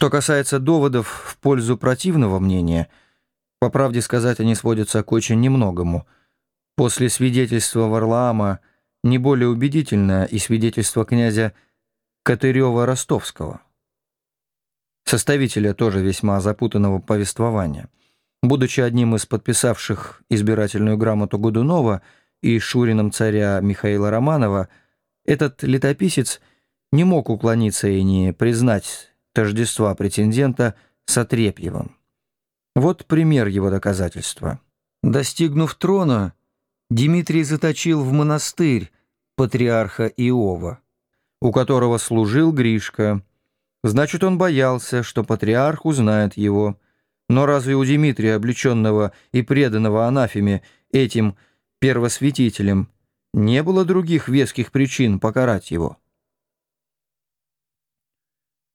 Что касается доводов в пользу противного мнения, по правде сказать, они сводятся к очень немногому. После свидетельства Варлаама не более убедительно и свидетельство князя Катырева-Ростовского, составителя тоже весьма запутанного повествования. Будучи одним из подписавших избирательную грамоту Годунова и Шурином царя Михаила Романова, этот летописец не мог уклониться и не признать тождества претендента с Отрепьевым. Вот пример его доказательства. Достигнув трона, Дмитрий заточил в монастырь патриарха Иова, у которого служил Гришка. Значит, он боялся, что патриарх узнает его. Но разве у Дмитрия, облеченного и преданного анафеме этим первосвятителем, не было других веских причин покарать его?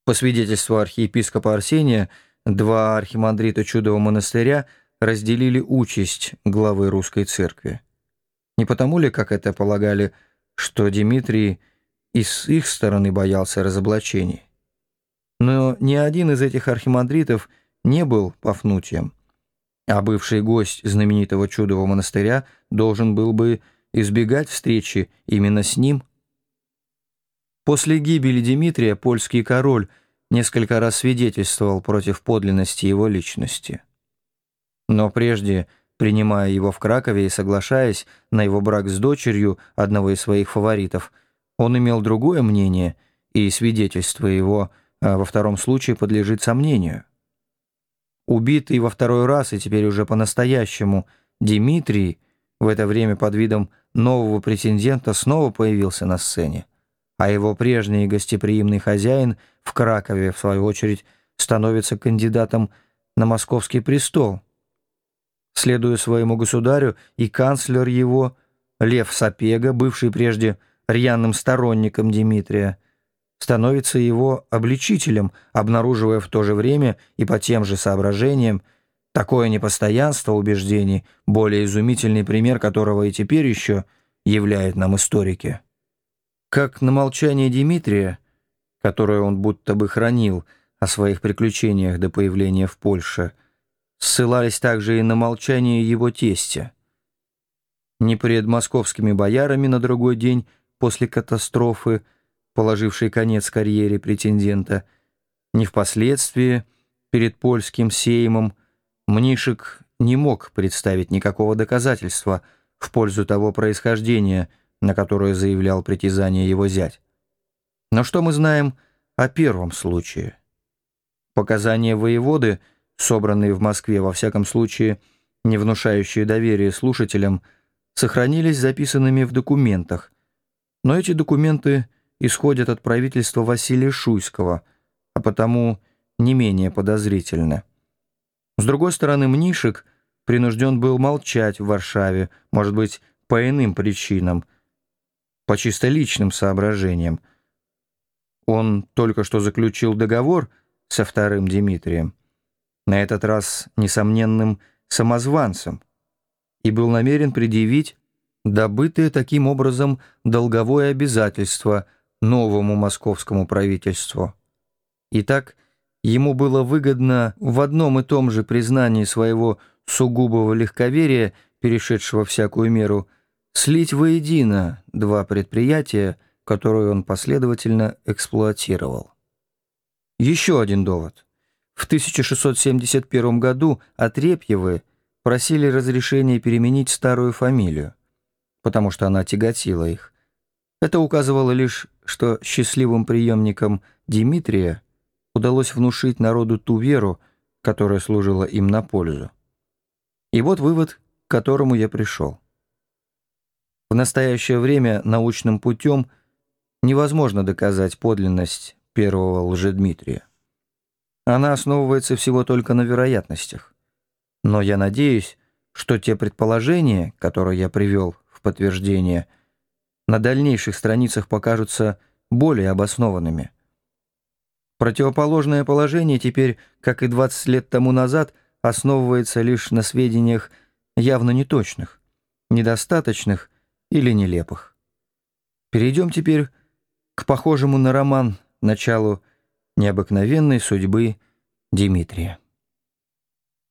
По свидетельству архиепископа Арсения, два архимандрита Чудового монастыря разделили участь главы русской церкви. Не потому ли, как это полагали, что Дмитрий и с их стороны боялся разоблачений? Но ни один из этих архимандритов не был Пафнутием, а бывший гость знаменитого чудового монастыря должен был бы избегать встречи именно с ним – После гибели Дмитрия польский король несколько раз свидетельствовал против подлинности его личности. Но прежде, принимая его в Кракове и соглашаясь на его брак с дочерью одного из своих фаворитов, он имел другое мнение, и свидетельство его а во втором случае подлежит сомнению. Убитый во второй раз и теперь уже по-настоящему Дмитрий в это время под видом нового претендента снова появился на сцене а его прежний гостеприимный хозяин в Кракове, в свою очередь, становится кандидатом на московский престол. Следуя своему государю, и канцлер его, Лев Сапега, бывший прежде рьяным сторонником Дмитрия, становится его обличителем, обнаруживая в то же время и по тем же соображениям такое непостоянство убеждений, более изумительный пример которого и теперь еще являет нам историки. Как на молчание Дмитрия, которое он будто бы хранил о своих приключениях до появления в Польше, ссылались также и на молчание его тестя. Не пред московскими боярами на другой день после катастрофы, положившей конец карьере претендента, не впоследствии перед польским сеймом Мнишек не мог представить никакого доказательства в пользу того происхождения, на которую заявлял притязание его зять. Но что мы знаем о первом случае? Показания воеводы, собранные в Москве, во всяком случае, не внушающие доверие слушателям, сохранились записанными в документах, но эти документы исходят от правительства Василия Шуйского, а потому не менее подозрительны. С другой стороны, Мнишек принужден был молчать в Варшаве, может быть, по иным причинам – по чисто личным соображениям. Он только что заключил договор со вторым Дмитрием, на этот раз несомненным самозванцем, и был намерен предъявить добытое таким образом долговое обязательство новому московскому правительству. Итак, ему было выгодно в одном и том же признании своего сугубого легковерия, перешедшего всякую меру, слить воедино два предприятия, которые он последовательно эксплуатировал. Еще один довод. В 1671 году Отрепьевы просили разрешения переменить старую фамилию, потому что она тяготила их. Это указывало лишь, что счастливым преемникам Дмитрия удалось внушить народу ту веру, которая служила им на пользу. И вот вывод, к которому я пришел. В настоящее время научным путем невозможно доказать подлинность первого лжедмитрия. Она основывается всего только на вероятностях. Но я надеюсь, что те предположения, которые я привел в подтверждение, на дальнейших страницах покажутся более обоснованными. Противоположное положение теперь, как и 20 лет тому назад, основывается лишь на сведениях явно неточных, недостаточных или нелепых. Перейдем теперь к похожему на роман началу необыкновенной судьбы Дмитрия.